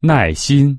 耐心。